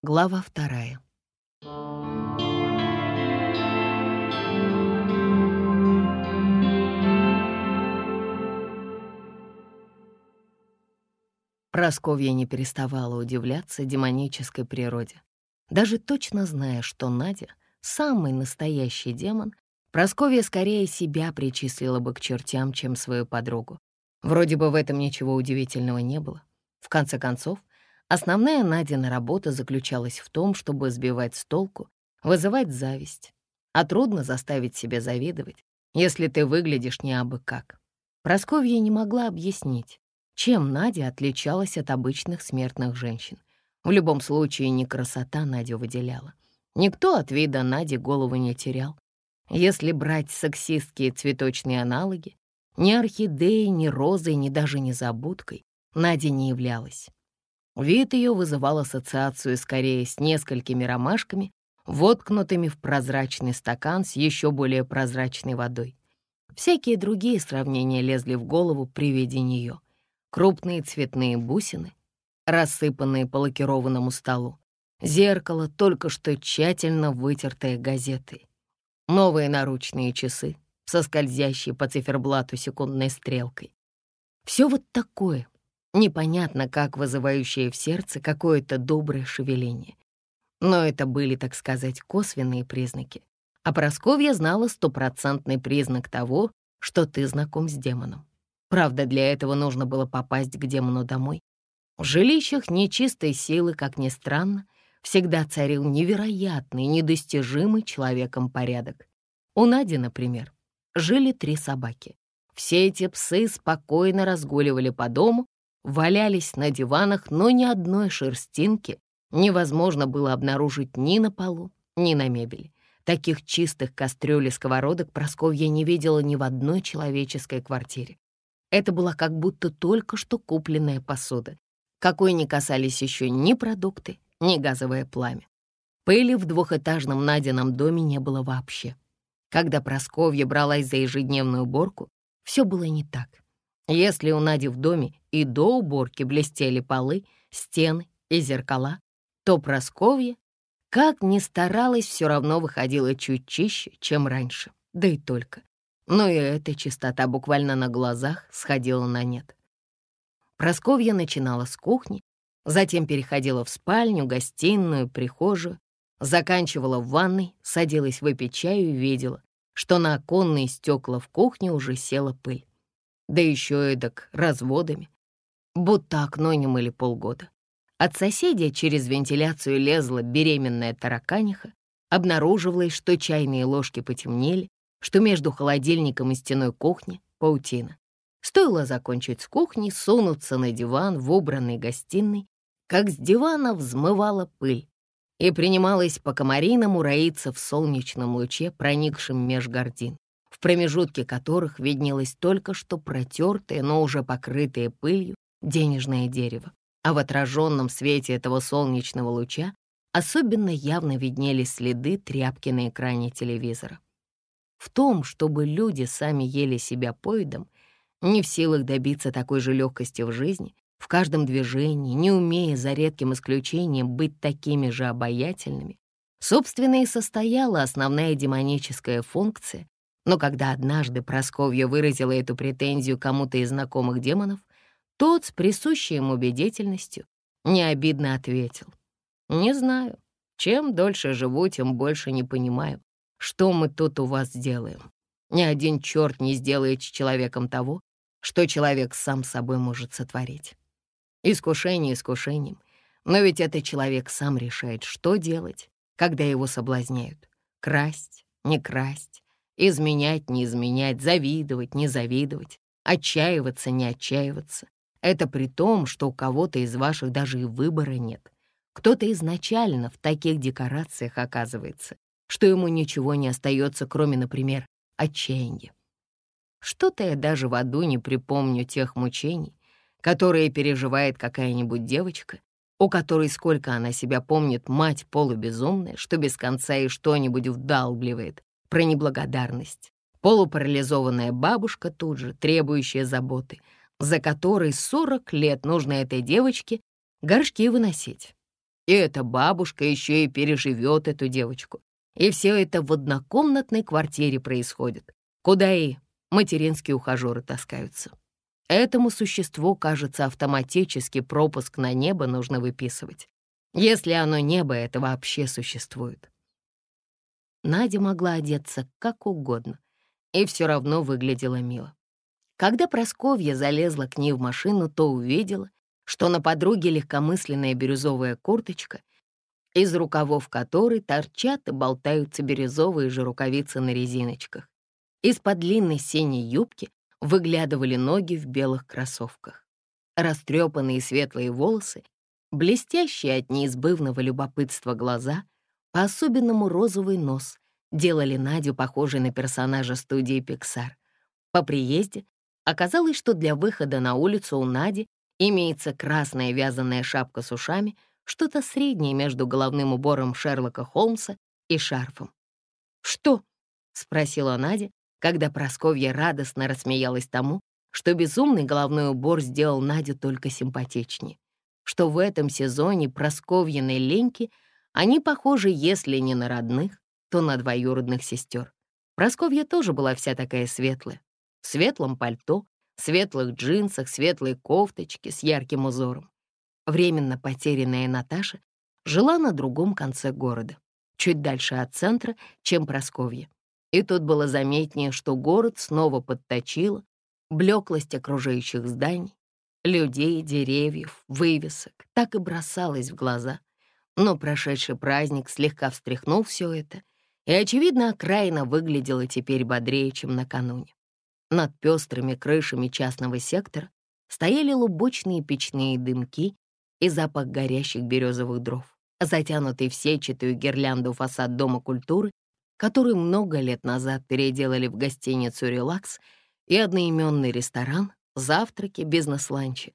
Глава вторая. Просковья не переставала удивляться демонической природе. Даже точно зная, что Надя — самый настоящий демон, Просковья скорее себя причислила бы к чертям, чем свою подругу. Вроде бы в этом ничего удивительного не было. В конце концов, основная Надина работа заключалась в том, чтобы сбивать с толку, вызывать зависть. А трудно заставить себя завидовать, если ты выглядишь не абы как. Просковья не могла объяснить, чем Надя отличалась от обычных смертных женщин. В любом случае, не красота Надю выделяла. Никто от вида Нади голову не терял. Если брать сексистские цветочные аналоги, ни орхидеей, ни розой, ни даже незабудкой Надя не являлась. Вид ее вызывал ассоциацию скорее с несколькими ромашками, воткнутыми в прозрачный стакан с еще более прозрачной водой. Всякие другие сравнения лезли в голову при виде нее — крупные цветные бусины, рассыпанные по лакированному столу, зеркало, только что тщательно вытертое газетой, новые наручные часы со скользящей по циферблату секундной стрелкой. Все вот такое, непонятно как вызывающее в сердце какое-то доброе шевеление. Но это были, так сказать, косвенные признаки. А Просковья знала стопроцентный признак того, что ты знаком с демоном. Правда, для этого нужно было попасть к демону домой. В жилищах нечистой силы, как ни странно, всегда царил невероятный, недостижимый человеком порядок. У Нади, например, жили три собаки. Все эти псы спокойно разгуливали по дому, валялись на диванах, но ни одной шерстинки невозможно было обнаружить ни на полу, ни на мебели. Таких чистых кастрюль и сковородок Просковья не видела ни в одной человеческой квартире. Это была как будто только что купленная посуда, какой не касались еще ни продукты, ни газовое пламя. Пыли в двухэтажном Надином доме не было вообще. Когда Просковья бралась за ежедневную уборку, все было не так. Если у Нади в доме и до уборки блестели полы, стены и зеркала, то Просковья, как ни старалась, все равно выходила чуть чище, чем раньше. Да и только но и эта чистота буквально на глазах сходила на нет. Просковья начинала с кухни, затем переходила в спальню, гостиную, прихожую, заканчивала в ванной, садилась выпить чаю и видела, что на оконные стекла в кухне уже села пыль. Да еще эдак разводами, будто окно не мыли полгода. От соседей через вентиляцию лезла беременная тараканиха, обнаруживалось, что чайные ложки потемнели, что между холодильником и стеной кухни — паутина. Стоило закончить с кухни, сунуться на диван в убранной гостиной, как с дивана взмывала пыль и принималась по комариному роиться в солнечном луче, проникшем меж гордин, в промежутке которых виднелось только что протертое, но уже покрытое пылью денежное дерево. А в отраженном свете этого солнечного луча особенно явно виднелись следы тряпки на экране телевизора. В том, чтобы люди сами ели себя поедом, не в силах добиться такой же легкости в жизни, в каждом движении, не умея за редким исключением быть такими же обаятельными, собственно, и состояла основная демоническая функция, но когда однажды Просковья выразила эту претензию кому-то из знакомых демонов, тот с присущей ему убедительностью необидно ответил. «Не знаю. Чем дольше живу, тем больше не понимаю. Что мы тут у вас делаем? Ни один черт не сделает с человеком того, что человек сам собой может сотворить. Искушение искушением, но ведь это человек сам решает, что делать, когда его соблазняют. Красть, не красть, изменять, не изменять, завидовать, не завидовать, отчаиваться, не отчаиваться. Это при том, что у кого-то из ваших даже и выбора нет. Кто-то изначально в таких декорациях оказывается, что ему ничего не остается, кроме, например, отчаяния. Что-то я даже в аду не припомню тех мучений, которые переживает какая-нибудь девочка, у которой, сколько она себя помнит, мать полубезумная, что без конца и что-нибудь вдалбливает про неблагодарность, полупарализованная бабушка тут же, требующая заботы, за которой 40 лет нужно этой девочке горшки выносить. И эта бабушка еще и переживет эту девочку. И все это в однокомнатной квартире происходит, куда и материнские ухажеры таскаются. Этому существу, кажется, автоматически пропуск на небо нужно выписывать. Если оно небо, это вообще существует. Надя могла одеться как угодно, и все равно выглядела мило. Когда Просковья залезла к ней в машину, то увидела, что на подруге легкомысленная бирюзовая курточка, из рукавов которой торчат и болтаются бирюзовые же рукавицы на резиночках. Из-под длинной синей юбки выглядывали ноги в белых кроссовках. Растрепанные светлые волосы, блестящие от неизбывного любопытства глаза, по-особенному розовый нос делали Надю похожей на персонажа студии Pixar. По приезде оказалось, что для выхода на улицу у Нади имеется красная вязаная шапка с ушами, что-то среднее между головным убором Шерлока Холмса и шарфом. «Что?» — спросила Надя, когда Просковья радостно рассмеялась тому, что безумный головной убор сделал Надю только симпатичнее, что в этом сезоне Просковьиной Леньки они похожи, если не на родных, то на двоюродных сестер. Просковья тоже была вся такая светлая, в светлом пальто, светлых джинсах, светлой кофточке с ярким узором. Временно потерянная Наташа жила на другом конце города, чуть дальше от центра, чем Просковья. И тут было заметнее, что город снова подточило, блеклость окружающих зданий, людей, деревьев, вывесок так и бросалась в глаза. Но прошедший праздник слегка встряхнул все это, и, очевидно, окраина выглядела теперь бодрее, чем накануне. Над пестрыми крышами частного сектора стояли лубочные печные дымки и запах горящих березовых дров. Затянутый в сетчатую гирлянду фасад Дома культуры который много лет назад переделали в гостиницу «Релакс» и одноименный ресторан, завтраки, бизнес-ланчи,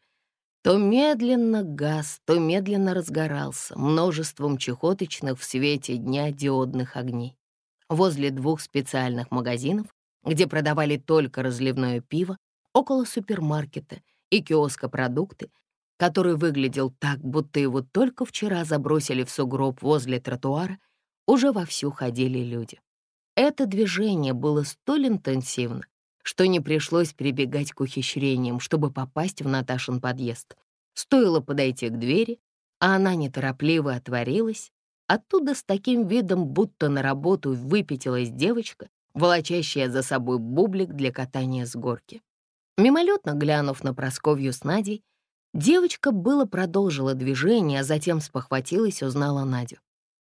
то медленно газ, то медленно разгорался множеством чехоточных в свете дня диодных огней. Возле двух специальных магазинов, где продавали только разливное пиво, около супермаркета и киоска продукты, который выглядел так, будто его только вчера забросили в сугроб возле тротуара, уже вовсю ходили люди. Это движение было столь интенсивно, что не пришлось прибегать к ухищрениям, чтобы попасть в Наташин подъезд. Стоило подойти к двери, а она неторопливо отворилась. Оттуда с таким видом, будто на работу выпятилась девочка, волочащая за собой бублик для катания с горки. Мимолетно глянув на Просковью с Надей, девочка было продолжила движение, а затем спохватилась узнала Надю.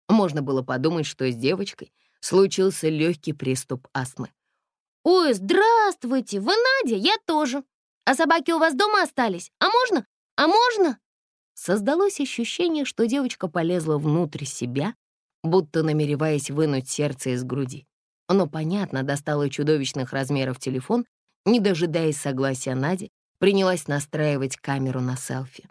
Можно было подумать, что с девочкой случился легкий приступ астмы. «Ой, здравствуйте! Вы Надя? Я тоже. А собаки у вас дома остались? А можно? А можно?» Создалось ощущение, что девочка полезла внутрь себя, будто намереваясь вынуть сердце из груди. Но, понятно, достала чудовищных размеров телефон, не дожидаясь согласия Нади, принялась настраивать камеру на селфи.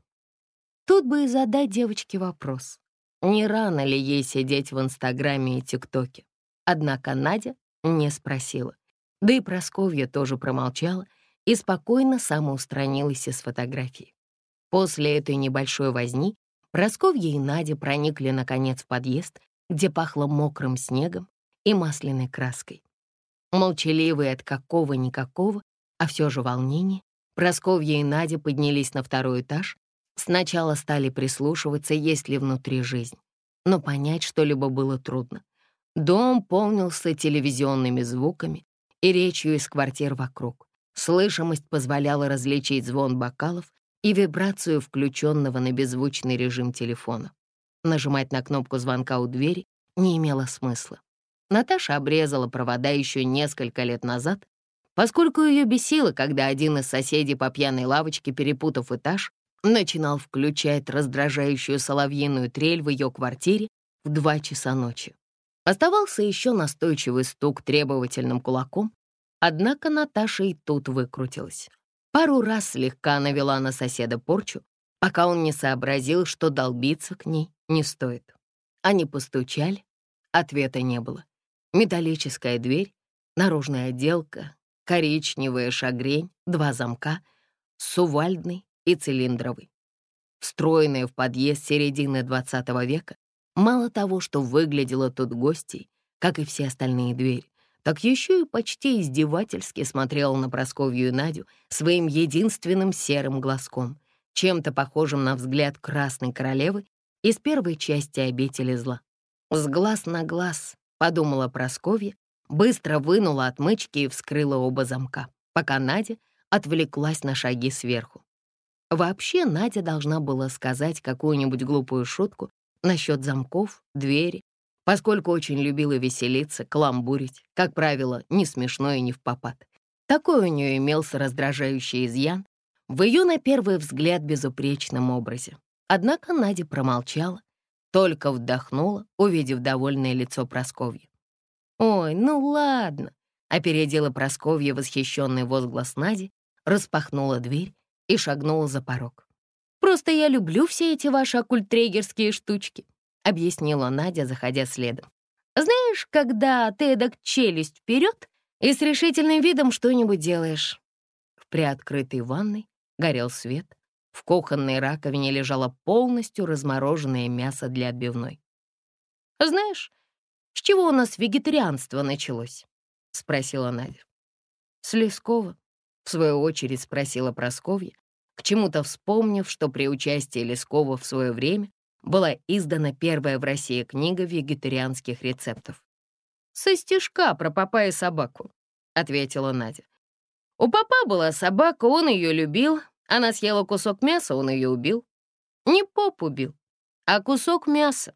Тут бы и задать девочке вопрос. Не рано ли ей сидеть в Инстаграме и ТикТоке? Однако Надя не спросила. Да и Просковья тоже промолчала и спокойно самоустранилась из фотографии. После этой небольшой возни Просковья и Надя проникли, наконец, в подъезд, где пахло мокрым снегом и масляной краской. Молчаливые от какого-никакого, а все же волнения, Просковья и Надя поднялись на второй этаж Сначала стали прислушиваться, есть ли внутри жизнь. Но понять что-либо было трудно. Дом полнился телевизионными звуками и речью из квартир вокруг. Слышимость позволяла различить звон бокалов и вибрацию включенного на беззвучный режим телефона. Нажимать на кнопку звонка у двери не имело смысла. Наташа обрезала провода еще несколько лет назад, поскольку ее бесило, когда один из соседей по пьяной лавочке, перепутав этаж, начинал включать раздражающую соловьиную трель в ее квартире в два часа ночи. Оставался еще настойчивый стук требовательным кулаком, однако Наташа и тут выкрутилась. Пару раз слегка навела на соседа порчу, пока он не сообразил, что долбиться к ней не стоит. Они постучали, ответа не было. Металлическая дверь, наружная отделка, коричневая шагрень, два замка, сувальдный и цилиндровый. встроенная в подъезд середины XX века, мало того, что выглядела тут гостей, как и все остальные двери, так еще и почти издевательски смотрела на Просковью и Надю своим единственным серым глазком, чем-то похожим на взгляд Красной Королевы из первой части «Обители зла». «С глаз на глаз», — подумала Просковья, быстро вынула отмычки и вскрыла оба замка, пока Надя отвлеклась на шаги сверху. Вообще Надя должна была сказать какую-нибудь глупую шутку насчет замков, двери, поскольку очень любила веселиться, каламбурить, как правило, не смешно и не в попад. Такой у нее имелся раздражающий изъян в ее на первый взгляд безупречном образе. Однако Надя промолчала, только вдохнула, увидев довольное лицо Просковьи. «Ой, ну ладно», — опередила Просковья восхищенный возглас Нади, распахнула дверь и шагнула за порог. «Просто я люблю все эти ваши оккультрегерские штучки. — объяснила Надя, заходя следом. «Знаешь, когда ты эдак челюсть вперед и с решительным видом что-нибудь делаешь?» В приоткрытой ванной горел свет. В кухонной раковине лежало полностью размороженное мясо для отбивной. «Знаешь, с чего у нас вегетарианство началось?» — спросила Надя. «С Лескова», — в свою очередь спросила Просковья, к чему-то вспомнив, что при участии Лескова в свое время была издана первая в России книга вегетарианских рецептов. «Со стишка про папа и собаку», — ответила Надя. «У папа была собака, он ее любил. Она съела кусок мяса, он ее убил. Не поп убил, а кусок мяса.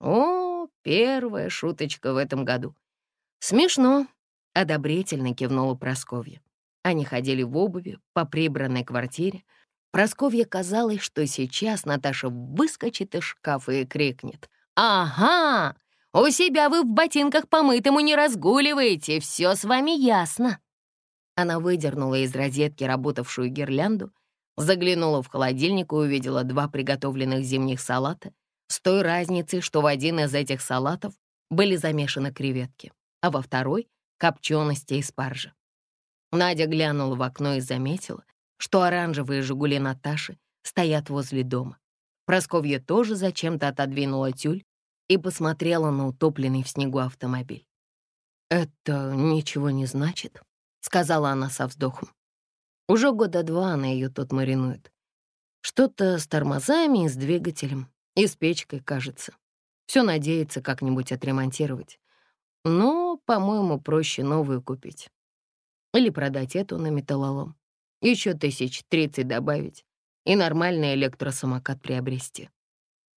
О, первая шуточка в этом году. Смешно, — одобрительно кивнула Просковья. Они ходили в обуви по прибранной квартире, Просковье казалось, что сейчас Наташа выскочит из шкафа и крикнет. «Ага! У себя вы в ботинках помытому не разгуливаете, все с вами ясно!» Она выдернула из розетки работавшую гирлянду, заглянула в холодильник и увидела два приготовленных зимних салата с той разницей, что в один из этих салатов были замешаны креветки, а во второй — копчености и спаржа. Надя глянула в окно и заметила, что оранжевые «Жигули» Наташи стоят возле дома. Просковья тоже зачем-то отодвинула тюль и посмотрела на утопленный в снегу автомобиль. «Это ничего не значит», — сказала она со вздохом. Уже года два она ее тут маринует. Что-то с тормозами и с двигателем, и с печкой, кажется. Все надеется как-нибудь отремонтировать. Но, по-моему, проще новую купить. Или продать эту на металлолом еще тысяч тридцать добавить и нормальный электросамокат приобрести.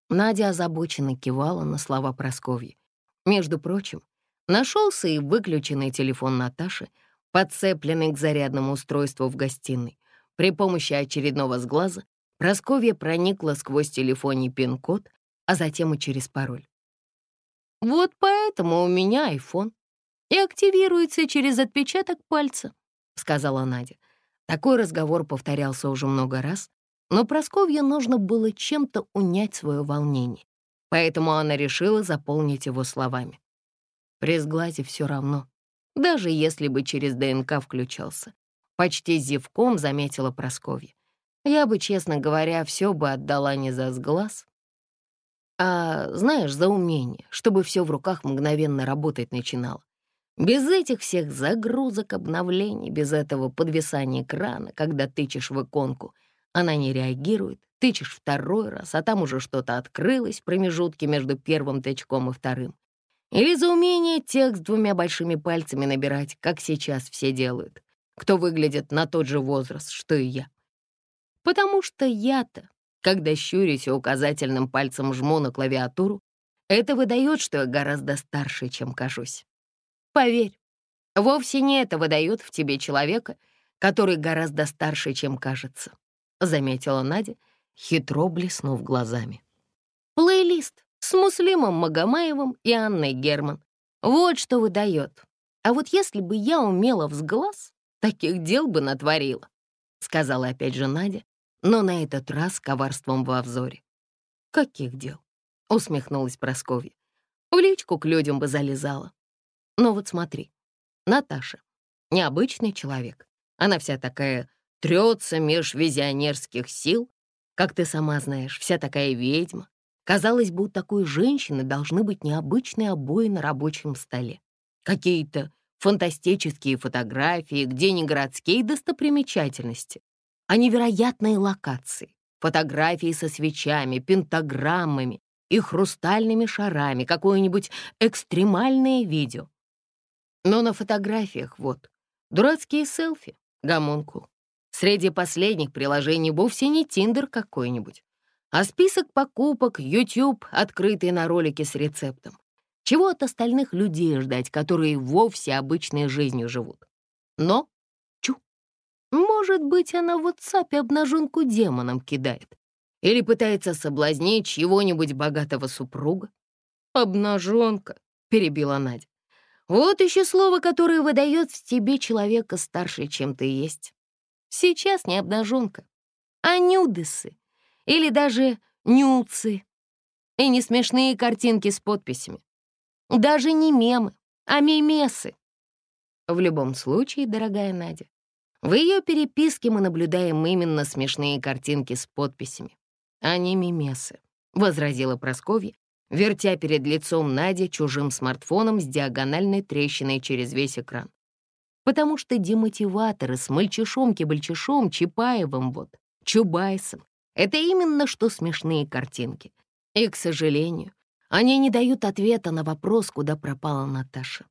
Надя озабоченно кивала на слова Просковьи. Между прочим, нашелся и выключенный телефон Наташи, подцепленный к зарядному устройству в гостиной. При помощи очередного сглаза Просковья проникла сквозь телефонный пин-код, а затем и через пароль. «Вот поэтому у меня iPhone и активируется через отпечаток пальца», — сказала Надя. Такой разговор повторялся уже много раз, но Просковье нужно было чем-то унять свое волнение, поэтому она решила заполнить его словами. При сглазе все равно, даже если бы через ДНК включался. Почти зевком заметила Просковья. Я бы, честно говоря, все бы отдала не за сглаз, а, знаешь, за умение, чтобы все в руках мгновенно работать начинало. Без этих всех загрузок, обновлений, без этого подвисания экрана, когда тычешь в иконку, она не реагирует, тычешь второй раз, а там уже что-то открылось в промежутке между первым тычком и вторым. Или за умение текст двумя большими пальцами набирать, как сейчас все делают, кто выглядит на тот же возраст, что и я. Потому что я-то, когда щурюсь и указательным пальцем жму на клавиатуру, это выдает, что я гораздо старше, чем кажусь. Поверь, вовсе не это выдает в тебе человека, который гораздо старше, чем кажется», — заметила Надя, хитро блеснув глазами. «Плейлист с Муслимом Магомаевым и Анной Герман. Вот что выдает. А вот если бы я умела взглаз, таких дел бы натворила», — сказала опять же Надя, но на этот раз коварством во взоре. «Каких дел?» — усмехнулась Прасковья. «В личку к людям бы залезала. Но вот смотри, Наташа — необычный человек. Она вся такая трется меж визионерских сил, Как ты сама знаешь, вся такая ведьма. Казалось бы, у такой женщины должны быть необычные обои на рабочем столе. Какие-то фантастические фотографии, где не городские достопримечательности, а невероятные локации. Фотографии со свечами, пентаграммами и хрустальными шарами, какое-нибудь экстремальное видео. Но на фотографиях вот дурацкие селфи, гомункул. Среди последних приложений вовсе не Тиндер какой-нибудь, а список покупок, YouTube, открытый на ролике с рецептом. Чего от остальных людей ждать, которые вовсе обычной жизнью живут? Но, чу, может быть, она в WhatsApp обнаженку демонам кидает или пытается соблазнить чьего-нибудь богатого супруга. «Обнаженка», — перебила Надя. «Вот еще слово, которое выдает в тебе человека старше, чем ты есть. Сейчас не обнаженка, а нюдесы или даже нюцы. И не смешные картинки с подписями. Даже не мемы, а мемесы. В любом случае, дорогая Надя, в ее переписке мы наблюдаем именно смешные картинки с подписями, а не мемесы, — возразила Просковья, вертя перед лицом Нади чужим смартфоном с диагональной трещиной через весь экран потому что демотиваторы с мальчишом-кибальчишом, Чапаевым вот, Чубайсом — это именно что смешные картинки. И, к сожалению, они не дают ответа на вопрос, куда пропала Наташа.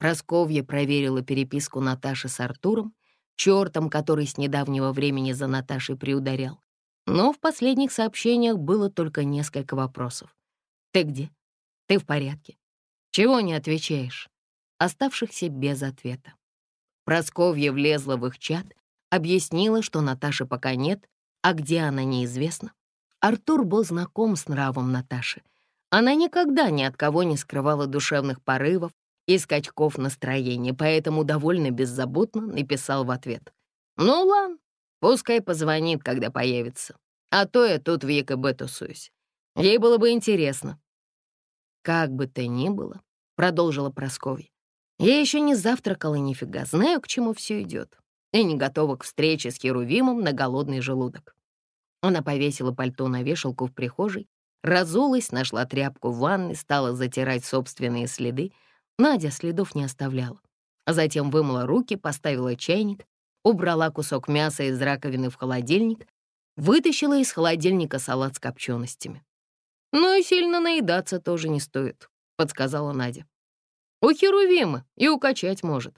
Просковья проверила переписку Наташи с Артуром, чертом, который с недавнего времени за Наташей приударял. Но в последних сообщениях было только несколько вопросов. «Ты где? Ты в порядке? Чего не отвечаешь?» Оставшихся без ответа. Просковья влезла в их чат, объяснила, что Наташи пока нет, а где она неизвестно. Артур был знаком с нравом Наташи. Она никогда ни от кого не скрывала душевных порывов и скачков настроения, поэтому довольно беззаботно написал в ответ. «Ну ладно, пускай позвонит, когда появится. А то я тут в ЕКБ тусуюсь. Ей было бы интересно». «Как бы то ни было», — продолжила Прасковья, я еще не завтракала нифига, знаю, к чему все идет, и не готова к встрече с Херувимом на голодный желудок. Она повесила пальто на вешалку в прихожей, разулась, нашла тряпку в ванной, стала затирать собственные следы. Надя следов не оставляла. А затем вымыла руки, поставила чайник, убрала кусок мяса из раковины в холодильник, вытащила из холодильника салат с копченостями. «Ну и сильно наедаться тоже не стоит», — подсказала Надя. У Херувима и укачать может.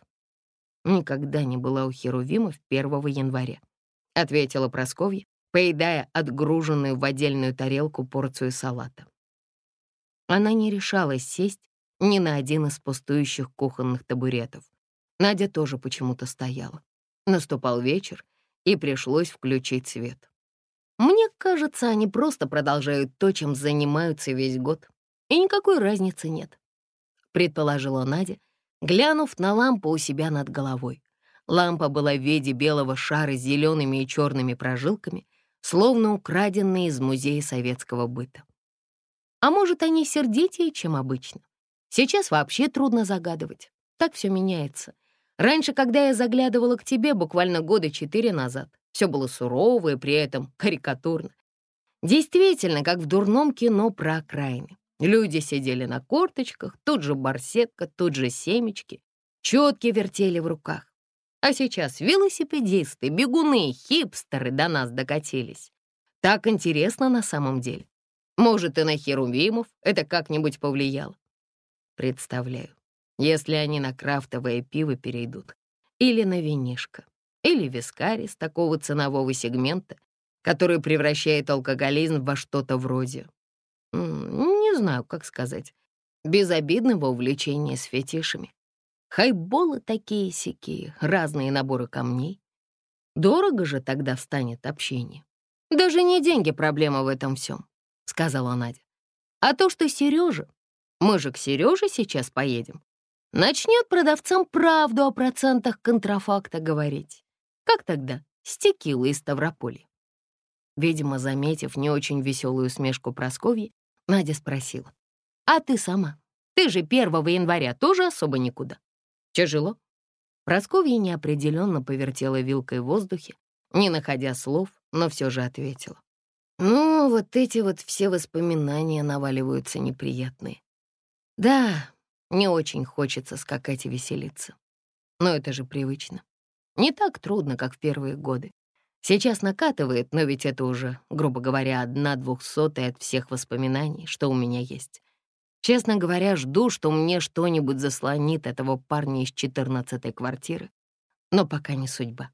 Никогда не была у Херувима в 1 января, ответила Просковья, поедая отгруженную в отдельную тарелку порцию салата. Она не решалась сесть ни на один из пустующих кухонных табуретов. Надя тоже почему-то стояла. Наступал вечер, и пришлось включить свет. Мне кажется, они просто продолжают то, чем занимаются весь год, и никакой разницы нет предположила Надя, глянув на лампу у себя над головой. Лампа была в виде белого шара с зелеными и черными прожилками, словно украденные из музея советского быта. А может, они сердитее, чем обычно? Сейчас вообще трудно загадывать. Так все меняется. Раньше, когда я заглядывала к тебе буквально года четыре назад, все было сурово и при этом карикатурно. Действительно, как в дурном кино про окраины. Люди сидели на корточках, тут же барсетка, тут же семечки, четки вертели в руках. А сейчас велосипедисты, бегуны, хипстеры до нас докатились. Так интересно на самом деле. Может, и на Херувимов это как-нибудь повлияло. Представляю, если они на крафтовое пиво перейдут, или на винишко, или вискари с такого ценового сегмента, который превращает алкоголизм во что-то вроде не знаю, как сказать, безобидного увлечения с фетишами. Хайболы такие-сякие, разные наборы камней. Дорого же тогда станет общение. Даже не деньги проблема в этом всем, сказала Надя. А то, что Сережа, мы же к Сереже сейчас поедем, начнет продавцам правду о процентах контрафакта говорить. Как тогда с из Ставрополья? Видимо, заметив не очень веселую усмешку Просковьи, Надя спросила. «А ты сама? Ты же 1 января тоже особо никуда. Тяжело?» Просковья неопределенно повертела вилкой в воздухе, не находя слов, но все же ответила. Ну, вот эти вот все воспоминания наваливаются неприятные. Да, не очень хочется скакать и веселиться. Но это же привычно. Не так трудно, как в первые годы. Сейчас накатывает, но ведь это уже, грубо говоря, одна двухсотая от всех воспоминаний, что у меня есть. Честно говоря, жду, что мне что-нибудь заслонит этого парня из четырнадцатой квартиры. Но пока не судьба.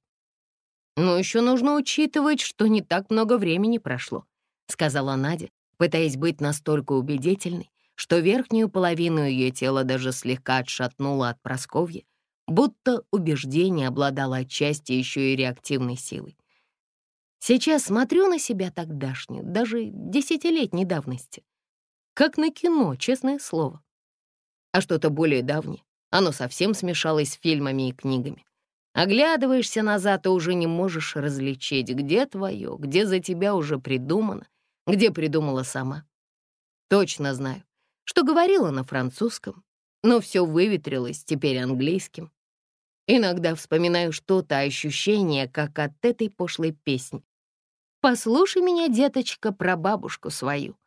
Но еще нужно учитывать, что не так много времени прошло, сказала Надя, пытаясь быть настолько убедительной, что верхнюю половину ее тела даже слегка отшатнула от Просковья, будто убеждение обладало отчасти еще и реактивной силой. Сейчас смотрю на себя тогдашнюю, даже десятилетней давности. Как на кино, честное слово. А что-то более давнее, оно совсем смешалось с фильмами и книгами. Оглядываешься назад и уже не можешь различить, где твое, где за тебя уже придумано, где придумала сама. Точно знаю, что говорила на французском, но все выветрилось теперь английским. Иногда вспоминаю что-то, ощущение, как от этой пошлой песни. «Послушай меня, деточка, про бабушку свою».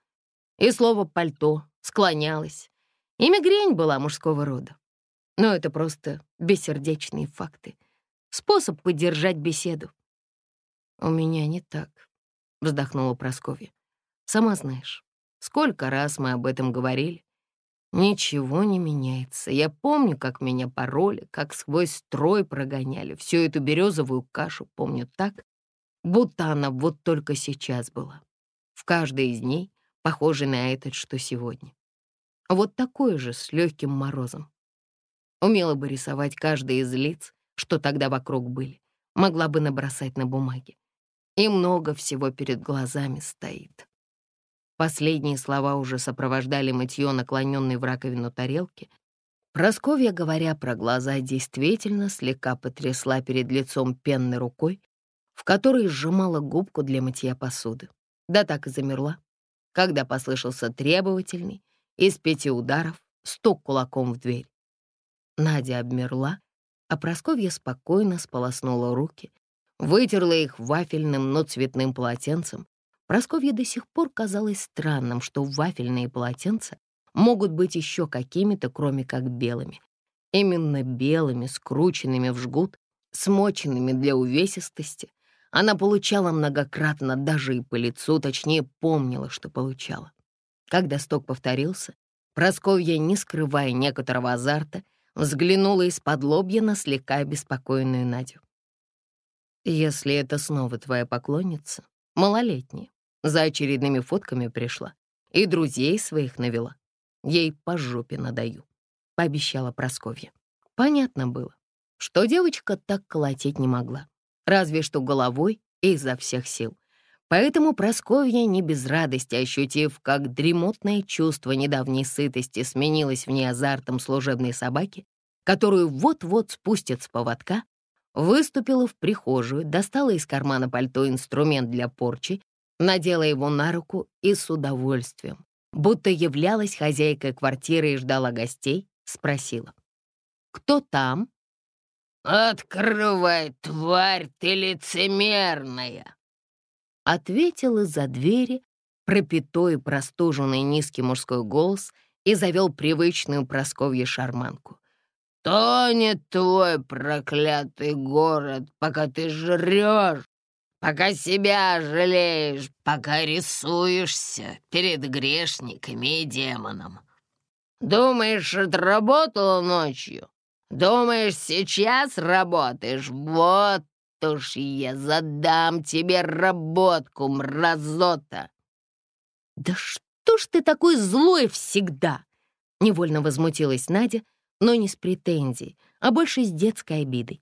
И слово «пальто» склонялось. И мигрень была мужского рода. Но это просто бессердечные факты. Способ поддержать беседу. «У меня не так», — вздохнула Прасковья. «Сама знаешь, сколько раз мы об этом говорили. Ничего не меняется. Я помню, как меня пороли, как сквозь строй прогоняли. Всю эту березовую кашу помню так, будто она вот только сейчас была. В каждой из ней похожей на этот, что сегодня. Вот такой же, с легким морозом. Умела бы рисовать каждый из лиц, что тогда вокруг были, могла бы набросать на бумаге. И много всего перед глазами стоит. Последние слова уже сопровождали мытье наклоненной в раковину тарелки. Просковья, говоря про глаза, действительно слегка потрясла перед лицом пенной рукой, в которой сжимала губку для мытья посуды. Да так и замерла, когда послышался требовательный, из пяти ударов, стук кулаком в дверь. Надя обмерла а Просковья спокойно сполоснула руки, вытерла их вафельным, но цветным полотенцем. Просковье до сих пор казалось странным, что вафельные полотенца могут быть еще какими-то, кроме как белыми. Именно белыми, скрученными в жгут, смоченными для увесистости. Она получала многократно, даже и по лицу, точнее, помнила, что получала. Когда сток повторился, Просковья, не скрывая некоторого азарта, взглянула из-под лобья на слегка обеспокоенную Надю. «Если это снова твоя поклонница, малолетняя, за очередными фотками пришла и друзей своих навела, ей по жопе надаю», — пообещала Просковья. Понятно было, что девочка так колотеть не могла, разве что головой и изо всех сил. Поэтому Просковья, не без радости ощутив, как дремотное чувство недавней сытости сменилось в ней азартом служебной собаки, которую вот-вот спустят с поводка, выступила в прихожую, достала из кармана пальто инструмент для порчи, надела его на руку и с удовольствием, будто являлась хозяйкой квартиры и ждала гостей, спросила. «Кто там?» «Открывай, тварь ты лицемерная!» Ответил из-за двери пропитой, простуженный низкий мужской голос и завел привычную Просковье шарманку. «Тонет твой проклятый город, пока ты жрешь, пока себя жалеешь, пока рисуешься перед грешниками и демоном. Думаешь, отработала ночью? Думаешь, сейчас работаешь? Вот уж я задам тебе работку, мразота!» «Да что ж ты такой злой всегда?» — невольно возмутилась Надя, но не с претензией, а больше с детской обидой.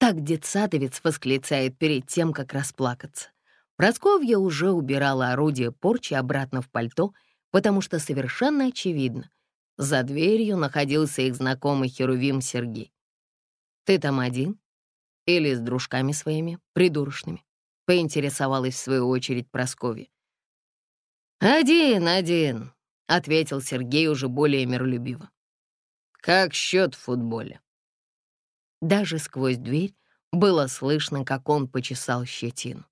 Так детсадовец восклицает перед тем, как расплакаться. Просковья уже убирала орудие порчи обратно в пальто, потому что совершенно очевидно, за дверью находился их знакомый Херувим Сергей. «Ты там один? Или с дружками своими, придурочными?» — поинтересовалась в свою очередь Просковья. «Один, один», — ответил Сергей уже более миролюбиво. Как счет в футболе?» Даже сквозь дверь было слышно, как он почесал щетину.